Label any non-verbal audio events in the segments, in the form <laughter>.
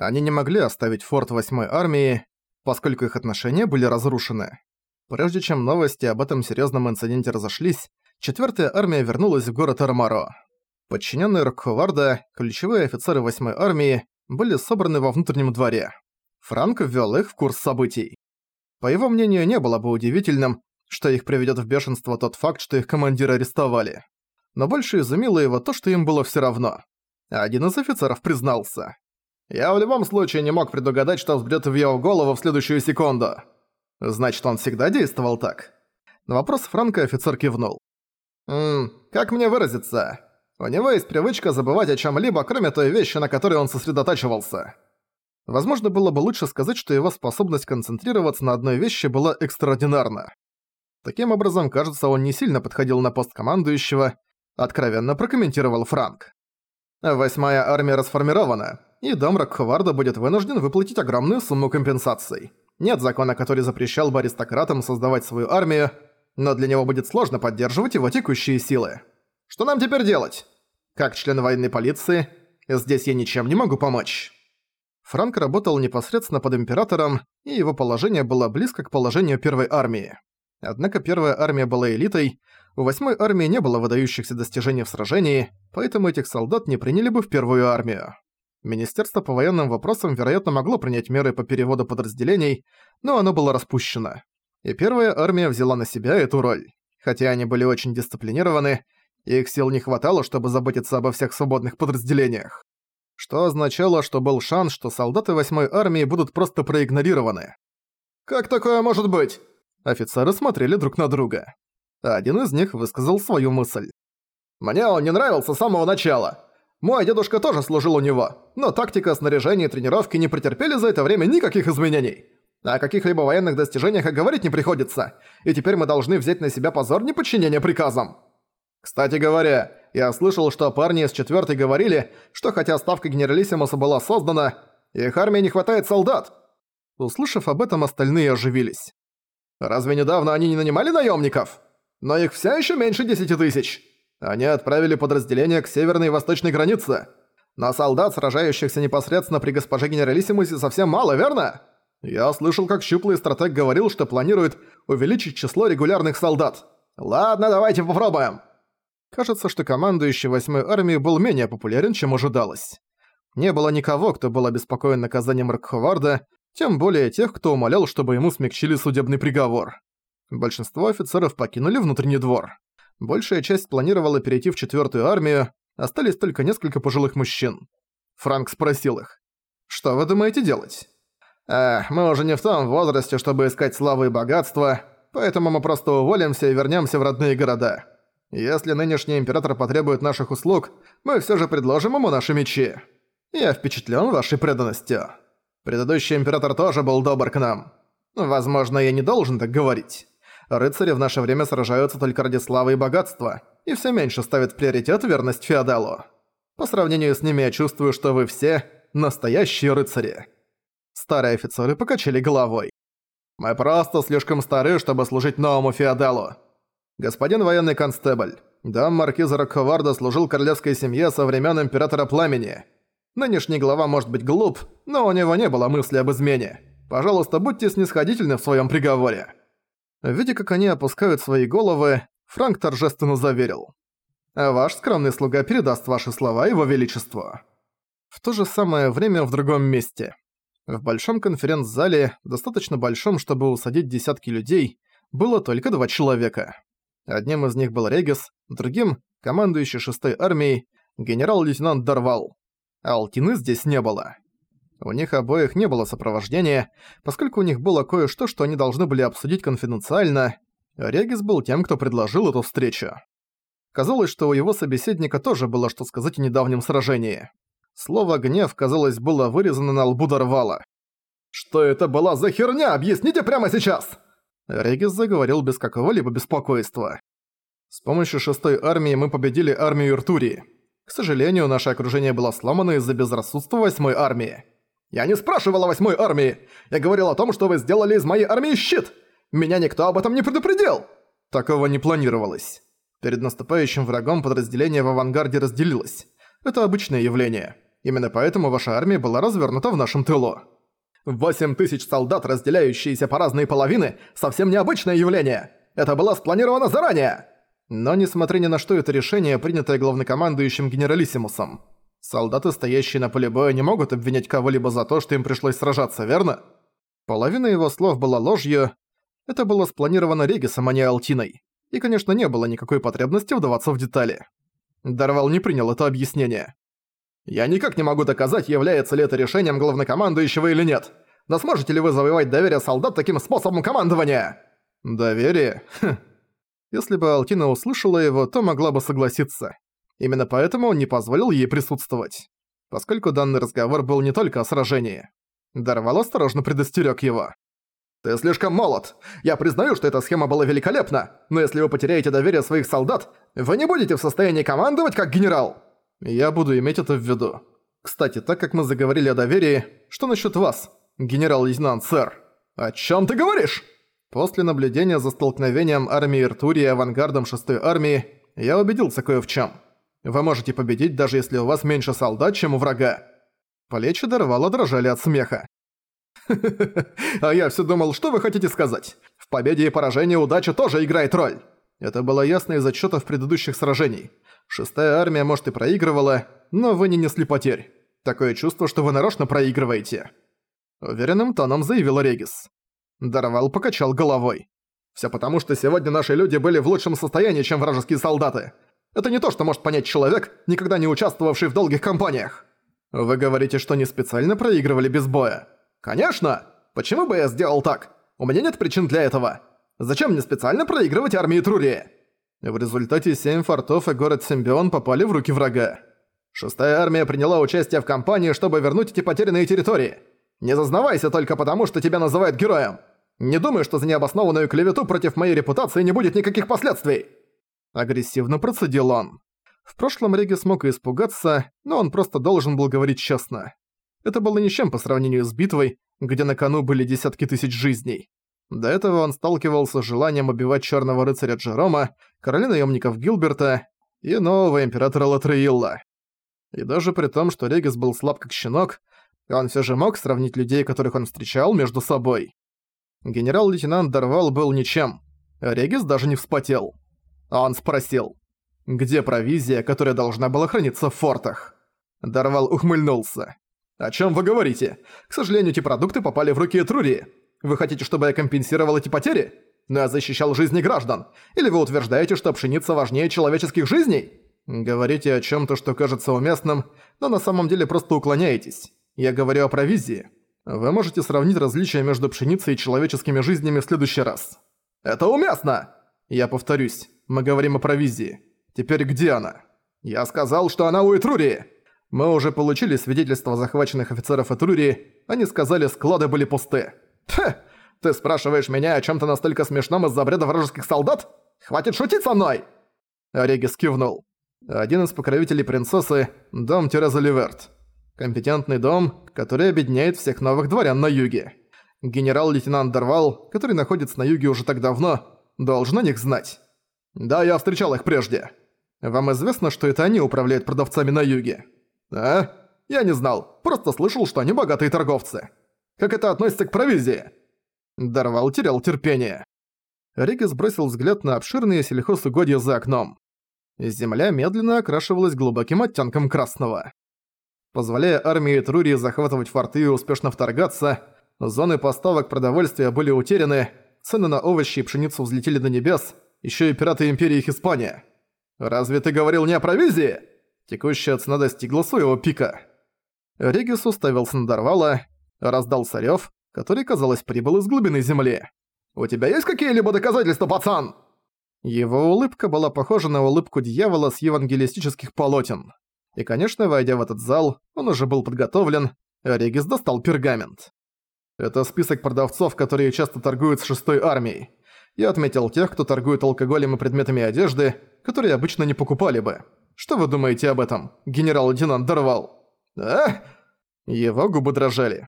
Они не могли оставить форт 8-й армии, поскольку их отношения были разрушены. Прежде чем новости об этом серьезном инциденте разошлись, 4-я армия вернулась в город Армаро. Подчиненные Рокховарда, ключевые офицеры 8-й армии, были собраны во внутреннем дворе. Франк ввел их в курс событий. По его мнению, не было бы удивительным, что их приведет в бешенство тот факт, что их командира арестовали. Но больше изумило его то, что им было все равно. Один из офицеров признался. «Я в любом случае не мог предугадать, что взбрёт в его голову в следующую секунду. Значит, он всегда действовал так?» На вопрос Франка офицер кивнул. «Ммм, как мне выразиться? У него есть привычка забывать о чем-либо, кроме той вещи, на которой он сосредотачивался». Возможно, было бы лучше сказать, что его способность концентрироваться на одной вещи была экстраординарна. Таким образом, кажется, он не сильно подходил на пост командующего, откровенно прокомментировал Франк. Восьмая армия расформирована, и дом Рокхварда будет вынужден выплатить огромную сумму компенсаций. Нет закона, который запрещал бы аристократам создавать свою армию, но для него будет сложно поддерживать его текущие силы. Что нам теперь делать? Как член военной полиции, здесь я ничем не могу помочь. Франк работал непосредственно под императором, и его положение было близко к положению первой армии. Однако первая армия была элитой, у восьмой армии не было выдающихся достижений в сражении, поэтому этих солдат не приняли бы в первую армию. Министерство по военным вопросам, вероятно, могло принять меры по переводу подразделений, но оно было распущено. И первая армия взяла на себя эту роль. Хотя они были очень дисциплинированы, их сил не хватало, чтобы заботиться обо всех свободных подразделениях. Что означало, что был шанс, что солдаты восьмой армии будут просто проигнорированы. «Как такое может быть?» Офицеры смотрели друг на друга. Один из них высказал свою мысль. «Мне он не нравился с самого начала. Мой дедушка тоже служил у него, но тактика, снаряжение и тренировки не претерпели за это время никаких изменений. О каких-либо военных достижениях и говорить не приходится, и теперь мы должны взять на себя позор неподчинения приказам. Кстати говоря, я слышал, что парни из четвертой говорили, что хотя ставка генералиссимуса была создана, их армии не хватает солдат. Услышав об этом, остальные оживились. Разве недавно они не нанимали наемников? Но их все еще меньше десяти тысяч. Они отправили подразделения к северной и восточной границе. Но солдат, сражающихся непосредственно при госпоже генералиссимусе, совсем мало, верно? Я слышал, как щуплый стратег говорил, что планирует увеличить число регулярных солдат. Ладно, давайте попробуем. Кажется, что командующий восьмой армией был менее популярен, чем ожидалось. Не было никого, кто был обеспокоен наказанием Рокховарда, тем более тех, кто умолял, чтобы ему смягчили судебный приговор. Большинство офицеров покинули внутренний двор. Большая часть планировала перейти в четвертую армию, остались только несколько пожилых мужчин. Франк спросил их, «Что вы думаете делать?» «Эх, мы уже не в том возрасте, чтобы искать славы и богатства, поэтому мы просто уволимся и вернемся в родные города. Если нынешний император потребует наших услуг, мы все же предложим ему наши мечи. Я впечатлен вашей преданностью. Предыдущий император тоже был добр к нам. Возможно, я не должен так говорить. Рыцари в наше время сражаются только ради славы и богатства, и все меньше ставят приоритет верность феодалу. По сравнению с ними я чувствую, что вы все настоящие рыцари. Старые офицеры покачали головой. Мы просто слишком стары, чтобы служить новому феодалу. «Господин военный констебль, дам маркиза Рокховарда служил королевской семье со времен Императора Пламени. Нынешний глава может быть глуп, но у него не было мысли об измене. Пожалуйста, будьте снисходительны в своем приговоре». Видя, как они опускают свои головы, Франк торжественно заверил. «Ваш скромный слуга передаст ваши слова его величеству». В то же самое время в другом месте. В большом конференц-зале, достаточно большом, чтобы усадить десятки людей, было только два человека. Одним из них был Регис, другим — командующий шестой армией, генерал-лейтенант Дарвал. А Алтины здесь не было. У них обоих не было сопровождения, поскольку у них было кое-что, что они должны были обсудить конфиденциально. Регис был тем, кто предложил эту встречу. Казалось, что у его собеседника тоже было что сказать о недавнем сражении. Слово «гнев», казалось, было вырезано на лбу Дарвала. «Что это была за херня? Объясните прямо сейчас!» Регис заговорил без какого-либо беспокойства. «С помощью шестой армии мы победили армию Иртурии. К сожалению, наше окружение было сломано из-за безрассудства восьмой армии. Я не спрашивал о восьмой армии! Я говорил о том, что вы сделали из моей армии щит! Меня никто об этом не предупредил!» Такого не планировалось. Перед наступающим врагом подразделение в авангарде разделилось. Это обычное явление. Именно поэтому ваша армия была развернута в нашем тылу. Восемь тысяч солдат, разделяющиеся по разные половины, совсем необычное явление. Это было спланировано заранее. Но несмотря ни на что, это решение, принятое главнокомандующим генералиссимусом. Солдаты, стоящие на поле боя, не могут обвинять кого-либо за то, что им пришлось сражаться, верно? Половина его слов была ложью. Это было спланировано Регисом, а не Алтиной. И, конечно, не было никакой потребности вдаваться в детали. Дарвал не принял это объяснение. «Я никак не могу доказать, является ли это решением главнокомандующего или нет. Но сможете ли вы завоевать доверие солдат таким способом командования?» «Доверие? Хм. Если бы Алтина услышала его, то могла бы согласиться. Именно поэтому он не позволил ей присутствовать. Поскольку данный разговор был не только о сражении. Дарвал осторожно предостерег его. «Ты слишком молод. Я признаю, что эта схема была великолепна, но если вы потеряете доверие своих солдат, вы не будете в состоянии командовать как генерал!» «Я буду иметь это в виду. Кстати, так как мы заговорили о доверии, что насчет вас, генерал-лейтенант, сэр?» «О чем ты говоришь?» После наблюдения за столкновением армии Иртурии и авангардом 6-й армии, я убедился кое в чем. Вы можете победить, даже если у вас меньше солдат, чем у врага. Плечи Дарвала дрожали от смеха. <laughs> А я все думал, что вы хотите сказать? В победе и поражении удача тоже играет роль. Это было ясно из отчетов предыдущих сражений. Шестая армия, может, и проигрывала, но вы не несли потерь. Такое чувство, что вы нарочно проигрываете. Уверенным тоном заявил Регис. Дарвал покачал головой. Все потому, что сегодня наши люди были в лучшем состоянии, чем вражеские солдаты. Это не то, что может понять человек, никогда не участвовавший в долгих кампаниях. Вы говорите, что не специально проигрывали без боя? Конечно! Почему бы я сделал так? У меня нет причин для этого. Зачем мне специально проигрывать армии Трурии? В результате семь фортов и город Симбион попали в руки врага. Шестая армия приняла участие в кампании, чтобы вернуть эти потерянные территории. Не зазнавайся только потому, что тебя называют героем. Не думай, что за необоснованную клевету против моей репутации не будет никаких последствий!» Агрессивно процедил он. В прошлом Реги смог и испугаться, но он просто должен был говорить честно. Это было ничем по сравнению с битвой, где на кону были десятки тысяч жизней. До этого он сталкивался с желанием убивать Черного Рыцаря Джерома, короля наемников Гилберта и нового императора Латреилла. И даже при том, что Регис был слаб как щенок, он все же мог сравнить людей, которых он встречал, между собой. Генерал-лейтенант Дарвал был ничем. Регис даже не вспотел. Он спросил, где провизия, которая должна была храниться в фортах? Дарвал ухмыльнулся. «О чем вы говорите? К сожалению, эти продукты попали в руки Этрури. Вы хотите, чтобы я компенсировал эти потери? Но я защищал жизни граждан. Или вы утверждаете, что пшеница важнее человеческих жизней? Говорите о чем то что кажется уместным, но на самом деле просто уклоняетесь. Я говорю о провизии. Вы можете сравнить различия между пшеницей и человеческими жизнями в следующий раз. Это уместно! Я повторюсь, мы говорим о провизии. Теперь где она? Я сказал, что она у Этрурии. Мы уже получили свидетельство захваченных офицеров Этрурии, они сказали, склады были пусты. Хе, ты спрашиваешь меня о чем то настолько смешном из-за бреда вражеских солдат? Хватит шутить со мной!» Регис кивнул. Один из покровителей принцессы – дом Тереза Ливерт. Компетентный дом, который объединяет всех новых дворян на юге. Генерал-лейтенант Дарвал, который находится на юге уже так давно, должен о них знать. Да, я встречал их прежде. Вам известно, что это они управляют продавцами на юге? А? Я не знал, просто слышал, что они богатые торговцы. Как это относится к провизии? Дарвал терял терпение. Риги сбросил взгляд на обширные сельхозугодья за окном. Земля медленно окрашивалась глубоким оттенком красного. Позволяя армии Трурии захватывать форты и успешно вторгаться, зоны поставок продовольствия были утеряны, цены на овощи и пшеницу взлетели до небес, еще и пираты Империи Испания. «Разве ты говорил не о провизии?» Текущая цена достигла своего пика. Регис уставился на Дарвала, раздался рёв, который, казалось, прибыл из глубины земли. «У тебя есть какие-либо доказательства, пацан?» Его улыбка была похожа на улыбку дьявола с евангелистических полотен. И, конечно, войдя в этот зал, он уже был подготовлен, Регис достал пергамент. Это список продавцов, которые часто торгуют с шестой армией. Я отметил тех, кто торгует алкоголем и предметами одежды, которые обычно не покупали бы. Что вы думаете об этом, генерал-лейтенант Дарвал? А? Его губы дрожали.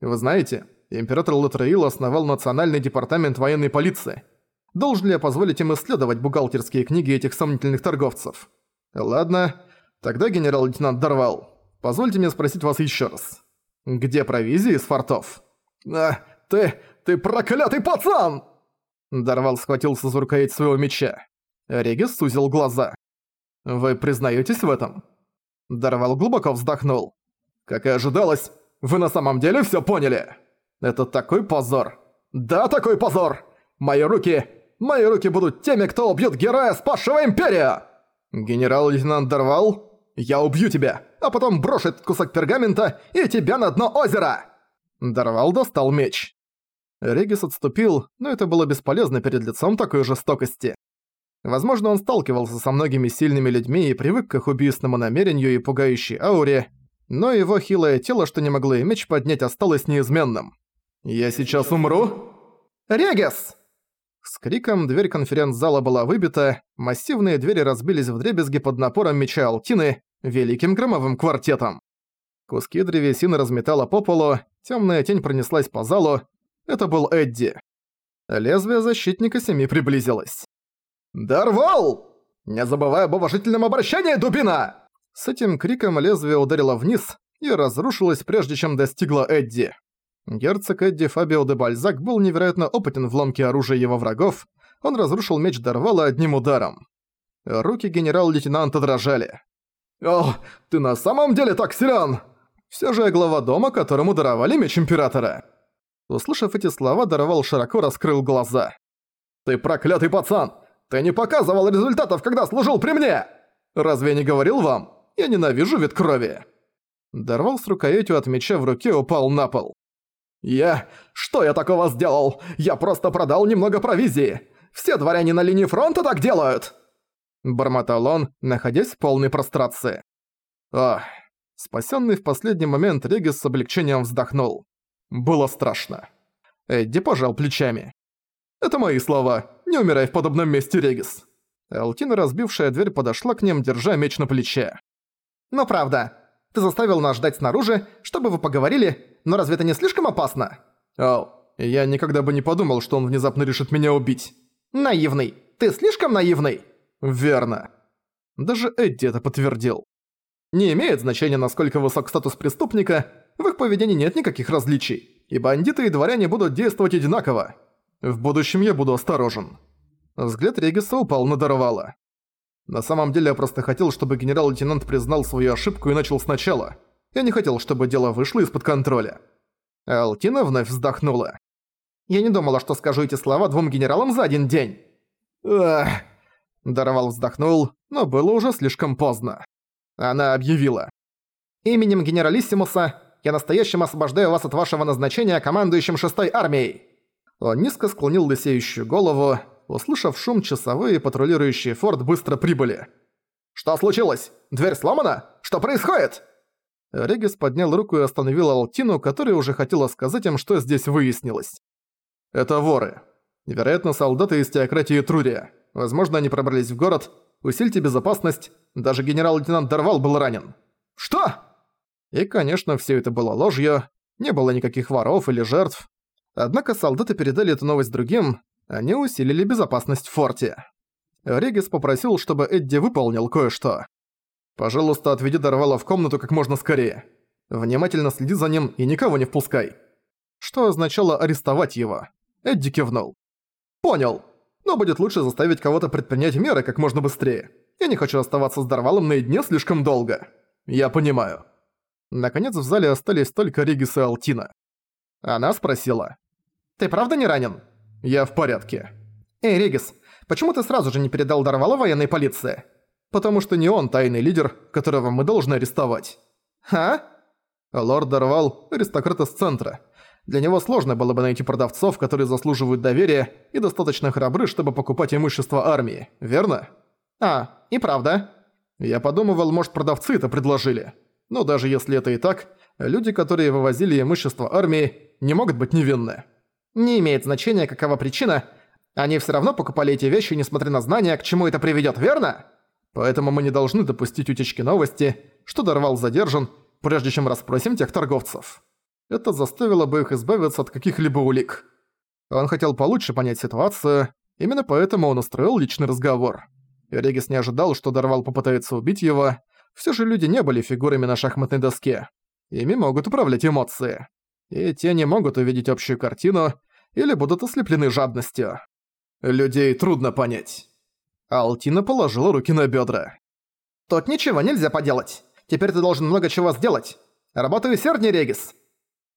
Вы знаете, император Латраил основал Национальный департамент военной полиции. Должен ли я позволить им исследовать бухгалтерские книги этих сомнительных торговцев? Ладно, Тогда генерал-лейтенант Дарвал, позвольте мне спросить вас еще раз. Где провизия из фортов? А, ты... ты проклятый пацан!» Дарвал схватился за рукоять своего меча. Регис сузил глаза. «Вы признаетесь в этом?» Дарвал глубоко вздохнул. «Как и ожидалось, вы на самом деле все поняли! Это такой позор! Да, такой позор! Мои руки... Мои руки будут теми, кто убьет героя, спасшего Империю!» «Генерал-лейтенант Дарвал, я убью тебя, а потом брошу этот кусок пергамента и тебя на дно озера!» Дарвал достал меч. Регис отступил, но это было бесполезно перед лицом такой жестокости. Возможно, он сталкивался со многими сильными людьми и привык к их убийственному намерению и пугающей ауре, но его хилое тело, что не могло и меч поднять, осталось неизменным. «Я сейчас умру?» «Регис!» С криком дверь конференц-зала была выбита, массивные двери разбились вдребезги под напором меча Алтины, великим громовым квартетом. Куски древесины разметала по полу, темная тень пронеслась по залу. Это был Эдди. Лезвие защитника семи приблизилось. «Дарвал! Не забывай об уважительном обращении, дубина!» С этим криком лезвие ударило вниз и разрушилось, прежде чем достигло Эдди. Герцог Эдди Фабио де Бальзак был невероятно опытен в ломке оружия его врагов, он разрушил меч Дарвала одним ударом. Руки генерал-лейтенанта дрожали. «О, ты на самом деле так силен! Все же я глава дома, которому даровали меч Императора!» Услышав эти слова, Дарвал широко раскрыл глаза. «Ты проклятый пацан! Ты не показывал результатов, когда служил при мне! Разве я не говорил вам? Я ненавижу вид крови!» Дарвал с рукоятью от меча в руке упал на пол. «Я... Что я такого сделал? Я просто продал немного провизии! Все дворяне на линии фронта так делают!» Бормотал он, находясь в полной прострации. Ах, спасенный в последний момент Регис с облегчением вздохнул. Было страшно. Эдди пожал плечами. «Это мои слова. Не умирай в подобном месте, Регис». Алтина, разбившая дверь, подошла к ним, держа меч на плече. «Но правда, ты заставил нас ждать снаружи, чтобы вы поговорили, но разве это не слишком опасно?» «Ау, я никогда бы не подумал, что он внезапно решит меня убить». «Наивный! Ты слишком наивный!» «Верно». Даже Эдди это подтвердил. Не имеет значения, насколько высок статус преступника, в их поведении нет никаких различий, и бандиты и дворяне будут действовать одинаково. В будущем я буду осторожен. Взгляд Региса упал на Дарвала. На самом деле я просто хотел, чтобы генерал-лейтенант признал свою ошибку и начал сначала. Я не хотел, чтобы дело вышло из-под контроля. Алтина вновь вздохнула. Я не думала, что скажу эти слова двум генералам за один день. Ах. Дарвал вздохнул, но было уже слишком поздно. Она объявила. «Именем генералиссимуса я настоящим освобождаю вас от вашего назначения командующим шестой армией!» Он низко склонил лысеющую голову, Услышав шум, часовые, патрулирующие форт, быстро прибыли. «Что случилось? Дверь сломана? Что происходит?» Регис поднял руку и остановил Алтину, которая уже хотела сказать им, что здесь выяснилось. «Это воры. Вероятно, солдаты из теократии Трурия. Возможно, они пробрались в город. Усильте безопасность. Даже генерал-лейтенант Дарвал был ранен». «Что?» И, конечно, все это было ложью. Не было никаких воров или жертв. Однако солдаты передали эту новость другим, они усилили безопасность в форте. Регис попросил, чтобы Эдди выполнил кое-что. «Пожалуйста, отведи Дарвала в комнату как можно скорее. Внимательно следи за ним и никого не впускай». Что означало арестовать его. Эдди кивнул. «Понял. Но будет лучше заставить кого-то предпринять меры как можно быстрее. Я не хочу оставаться с Дарвалом наедине слишком долго. Я понимаю». Наконец в зале остались только Регис и Алтина. Она спросила. «Ты правда не ранен?» «Я в порядке». «Эй, Регис, почему ты сразу же не передал Дарвала военной полиции?» «Потому что не он тайный лидер, которого мы должны арестовать». «А?» Лорд Дарвал – аристократ из центра. Для него сложно было бы найти продавцов, которые заслуживают доверия и достаточно храбры, чтобы покупать имущество армии, верно? А, и правда. Я подумывал, может, продавцы это предложили. Но даже если это и так, люди, которые вывозили имущество армии, не могут быть невинны. Не имеет значения, какова причина, они все равно покупали эти вещи, несмотря на знания, к чему это приведет, верно? Поэтому мы не должны допустить утечки новости, что Дорвал задержан, прежде чем расспросим тех торговцев. Это заставило бы их избавиться от каких-либо улик. Он хотел получше понять ситуацию, именно поэтому он устроил личный разговор. Регис не ожидал, что Дорвал попытается убить его, Все же люди не были фигурами на шахматной доске. Ими могут управлять эмоции. И те не могут увидеть общую картину или будут ослеплены жадностью. Людей трудно понять. Алтина положила руки на бедра. «Тут ничего нельзя поделать. Теперь ты должен много чего сделать. Работай усерднее, Регис!»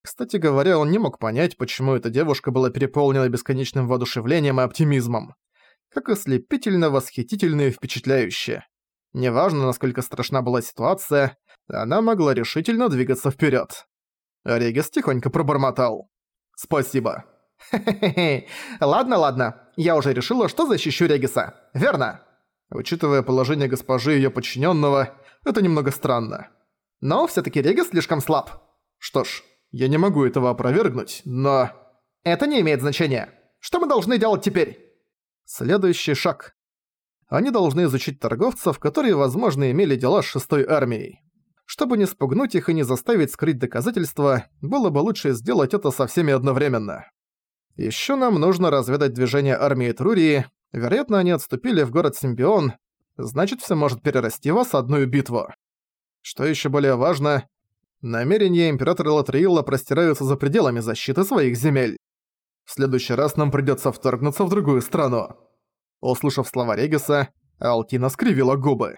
Кстати говоря, он не мог понять, почему эта девушка была переполнена бесконечным воодушевлением и оптимизмом. Как ослепительно, восхитительно и впечатляюще. Неважно, насколько страшна была ситуация, она могла решительно двигаться вперед. Регис тихонько пробормотал. «Спасибо». «Хе-хе-хе. Ладно, ладно. Я уже решила, что защищу Региса. Верно?» Учитывая положение госпожи и её подчинённого, это немного странно. Но всё-таки Регис слишком слаб. Что ж, я не могу этого опровергнуть, но... Это не имеет значения. Что мы должны делать теперь? Следующий шаг. Они должны изучить торговцев, которые, возможно, имели дела с шестой армией. Чтобы не спугнуть их и не заставить скрыть доказательства, было бы лучше сделать это со всеми одновременно. Ещё нам нужно разведать движение армии Трурии. Вероятно, они отступили в город Симбион. Значит, всё может перерасти в осадную битву. Что ещё более важно, намерения императора Латриила простираются за пределами защиты своих земель. В следующий раз нам придётся вторгнуться в другую страну. Услышав слова Региса, Алтина скривила губы.